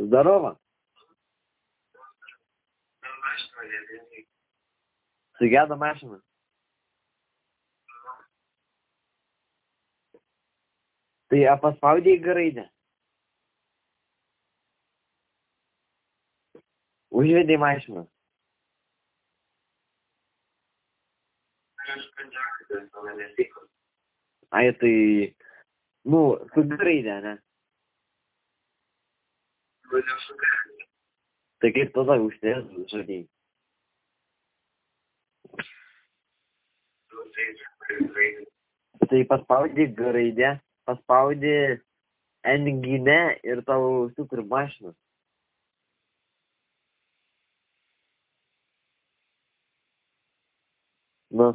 Здорово. Sugedo mašina. Tai ar paspaudėjai garaidę? Užvedei mašiną. Ai, tai, nu, su garaidė, ne? Tai kaip tada uždės žadėjai? Tai paspaudė garaidę, paspaudė enginę ir tau super mašiną. Nu,